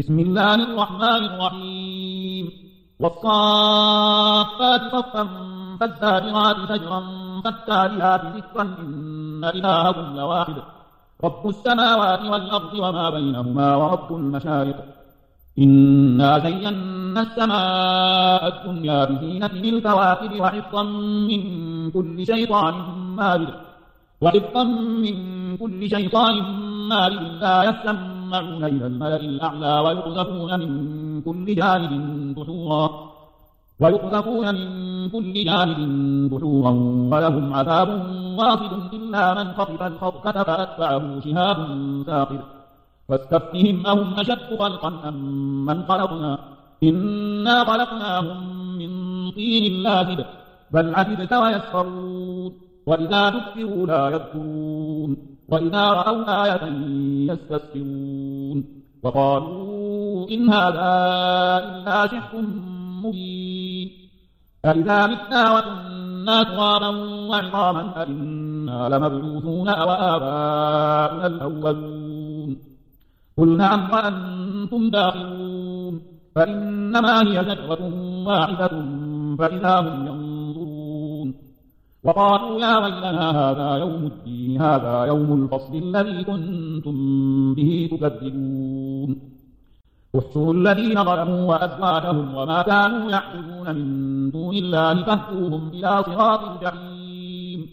بسم الله الرحمن الرحيم. والصافات صفا فالزاجرات زجرا فالتاليات ذكرا إن إلهكم لواحد. رب السماوات والأرض وما بينهما ورب المشارق. إنا زينا السماء الدنيا بزينة الكواكب وحفظا من كل شيطان مارد. وحفظا من كل شيطان مارد لا يسمعون إلى الملأ الأعلى ويقذفون من كل جانب دحورا. ويقذفون من كل جانب دحورا ولهم عذاب واصب إلا من خطف الخطفة فأتبعه شهاب ثاقب فاستفتهم أهم أشد خلقا أم من خلقنا. إنا خلقناهم من طين لازب بل عجبت ويسخرون. وإذا ذكروا لا يذكرون. وإذا رأوا آية يستسخرون وقالوا إن هذا إلا سحر مبين. أإذا متنا وكنا ترابا وعظاما أئنا لمبعوثون أو آباؤنا الأولون. قل نعم وأنتم داخلون؟ فإنما هي زجرة واحدة فإذا هم وقالوا يا ويلنا هذا يوم الدين هذا يوم الفصل الذي كنتم به تكذبون. احشروا الذين ظلموا وأزواجهم وما كانوا يعبدون من دون الله فاهدوهم إلى صراط الجحيم.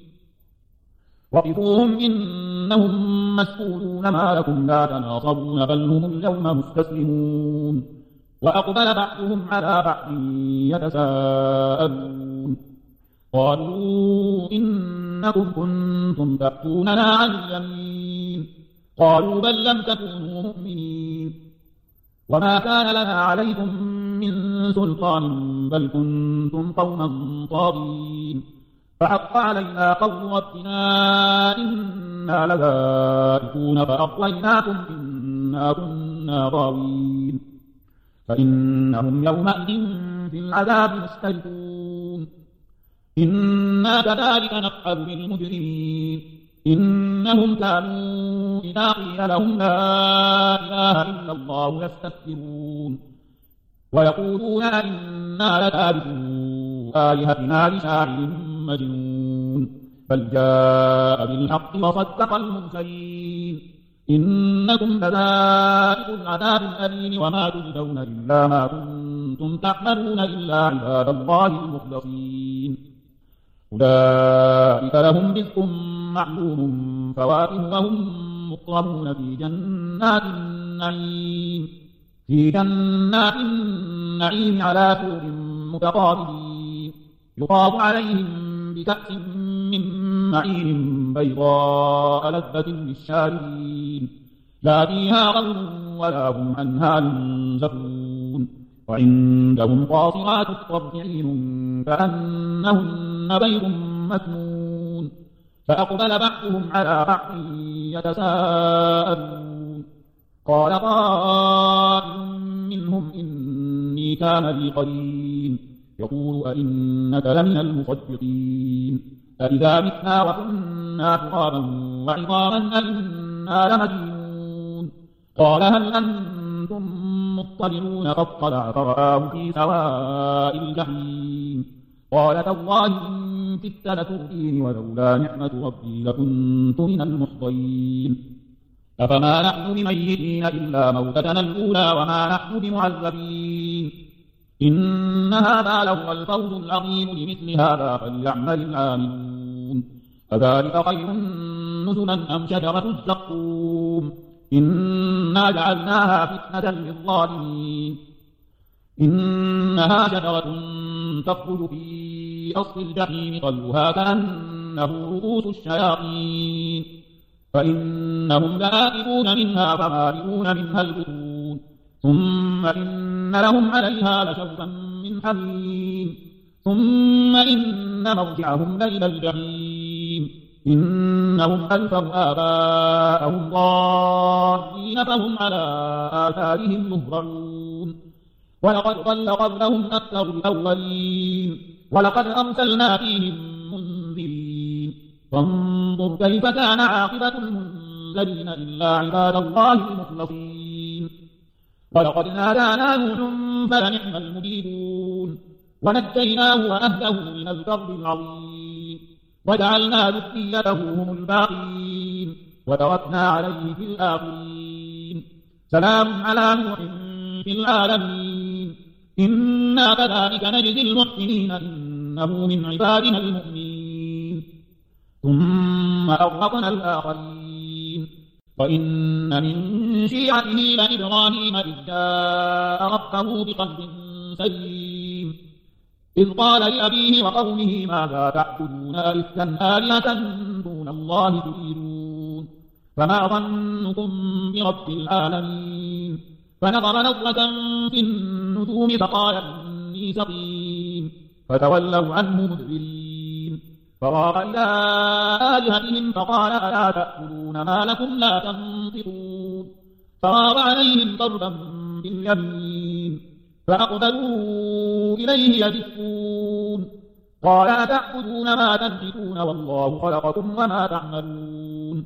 وقفوهم إنهم مسؤولون ما لكم لا تناصرون بل هم اليوم مستسلمون. وأقبل بعضهم على بعض يتساءلون. قالوا إنكم كنتم تأتوننا عن اليمين. قالوا بل لم تكونوا مؤمنين. وما كان لنا عليكم من سلطان بل كنتم قوما طاغين. فحق علينا قول ربنا إنا لذائقون فأغويناكم إنا كنا غاوين. فإنهم يومئذ في العذاب مشتركون إنا كذلك نفعل بالمجرمين إنهم كانوا إذا قيل لهم لا إله إلا الله يستكبرون ويقولون إنا لتابعو آلهتنا لشاعر مجنون بل جاء بالحق وصدق المرسلين إنكم لذائق العذاب الأليم وما تجزون إلا ما كنتم تعملون إلا عباد الله المخلصين أولئك لهم رزق معلوم فواكه وهم مكرمون في جنات النعيم في جنات النعيم على سور متقابلين يطاف عليهم بكأس من معين بيضاء لذة للشاربين لا فيها غول ولا هم عنها ينزفون وعندهم قاصرات الطرف عين كأنهن بيض مكنون. فأقبل بعضهم على بعض يتساءلون. قال قائل منهم إني كان لي قرين. يقول أئنك لمن المصدقين. أئذا متنا وكنا ترابا وعظاما أئنا لمدينون. قال هل أنتم مطلعون فاطلع فرآه في سواء الجحيم. قال تالله إن كدت لتردين ولولا نعمة ربي لكنت من المحضرين. أفما نحن بميتين إلا موتتنا الأولى وما نحن بمعذبين. إن هذا لهو الفوز العظيم لمثل هذا فليعمل العاملون. أذلك خير نزلا أم شجرة الزقوم. إنا جعلناها فتنة للظالمين. إنها شجرة تخرج في أصل الجحيم طلها كأنه رؤوس الشياطين. فإنهم لآكلون منها فمالئون منها البطون. ثم إن لهم عليها لشوبا من حميم. ثم إن مرجعهم لإلى الجحيم. إنهم ألفوا آباءهم ضالين فهم على آثارهم يهرعون ولقد ضل قبلهم أكثر الأولين. ولقد أرسلنا فيهم منذرين. فانظر كيف كان عاقبة المنذرين إلا عباد الله المخلصين. ولقد نادانا نوح فلنعم المجيبون. ونجيناه وأهله من الكرب العظيم. وجعلنا ذريته هم الباقين. وتركنا عليه في الآخرين. سلام على نوح في العالمين. إنا كذلك نجزي المحسنين إنه من عبادنا المؤمنين. ثم أغرقنا الآخرين. وإن من شيعته لإبراهيم إذ جاء ربه بقلب سليم. إذ قال لأبيه وقومه ماذا تعبدون أئفكا آلهة دون الله تريدون. فما ظنكم برب العالمين. فنظر نظرة في النجوم فقال إني سقيم. فتولوا عنه مدبرين. فراغ إلى آلهتهم فقال ألا تأكلون ما لكم لا تنطقون. فراغ عليهم ضربا باليمين. فأقبلوا إليه يجفون قال أتعبدون ما تنحتون والله خلقكم وما تعملون.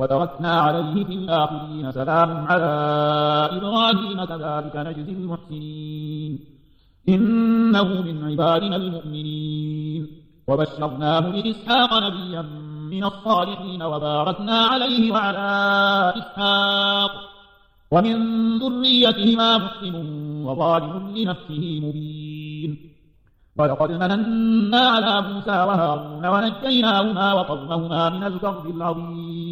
وتركنا عليه في الآخرين سلام على إبراهيم كذلك نجزي المحسنين. إنه من عبادنا المؤمنين. وبشرناه بإسحاق نبيا من الصالحين وباركنا عليه وعلى إسحاق. ومن ذريتهما مسلم وظالم لنفسه مبين. ولقد مننا على موسى وهارون ونجيناهما وقومهما من الكرب العظيم.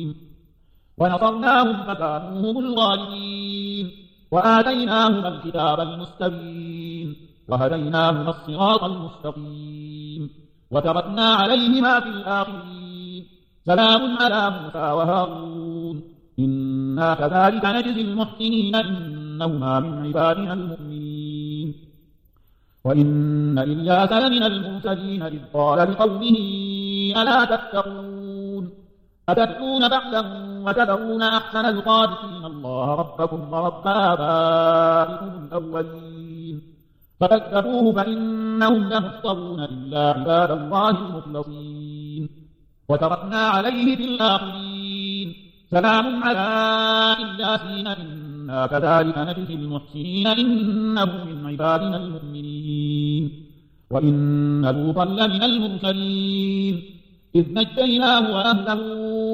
ونصرناهم فكانوا هم الغالبين. وآتيناهما الكتاب المستبين. وهديناهما الصراط المستقيم. وتركنا عليهما في الآخرين. سلام على موسى وهارون. إنا كذلك نجزي المحسنين إنهما من عبادنا المؤمنين. وإن إلياس لمن المرسلين إذ قال لقومه ألا تتقون أتتقون بعدا وتذرون أحسن القادسين. الله ربكم ورب آبائكم الأولين. فكذبوه فإنهم لمحضرون إلا عباد الله المخلصين. وتركنا عليه في الآخرين. سلام على إلياسين إنا كذلك نجزي المحسنين. إنه من عبادنا المؤمنين. وإن لوطا لمن المرسلين. إذ نجيناه وأهله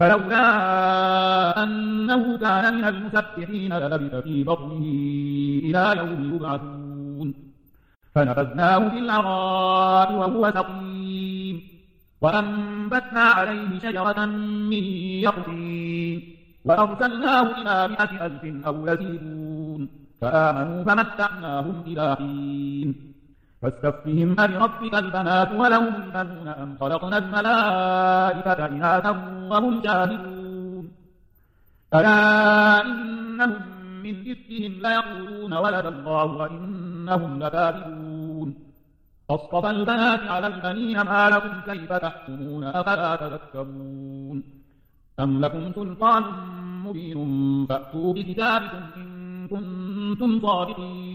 فلولا أنه كان من المسبحين للبث في بطنه إلى يوم يبعثون. فنبذناه في العراء وهو سقيم. وأنبتنا عليه شجرة من يقطين. وأرسلناه إلى مئة ألف أو يزيدون. فآمنوا فمتعناهم إلى حين. فاستفتهم ألربك البنات ولهم البنون أم خلقنا الملائكة إناثا وهم شاهدون ألا إنهم من إفكهم ليقولون ولد الله وإنهم لكاذبون. أصطفى البنات على البنين ما لكم كيف تحكمون أفلا تذكرون. أم لكم سلطان مبين فأتوا بكتابكم إن كنتم صادقين.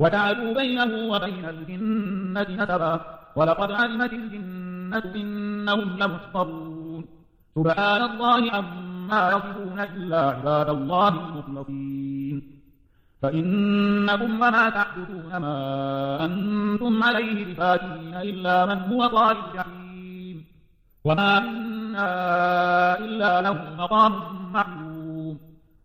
وجعلوا بينه وبين الجنة نسبا ولقد علمت الجنة إنهم لمحضرون. سبحان الله عما يصفون إلا عباد الله المخلصين. فإنكم وما تعبدون ما أنتم عليه بفاتين إلا من هو طال الجحيم وما منا إلا له مقام معلوم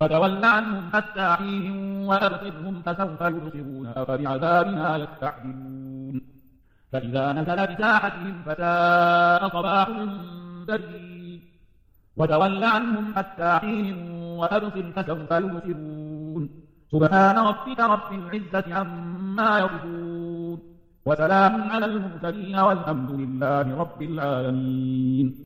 فتول عنهم حتى حين وأبصرهم فسوف يبصرون أفبعذابنا يستعجلون. فإذا نزل بساحتهم فساء صباح المنذرين وتول عنهم حتى حين وأبصر فسوف يبصرون. سبحان ربك رب العزة عما يصفون. وسلام على المرسلين والحمد لله رب العالمين.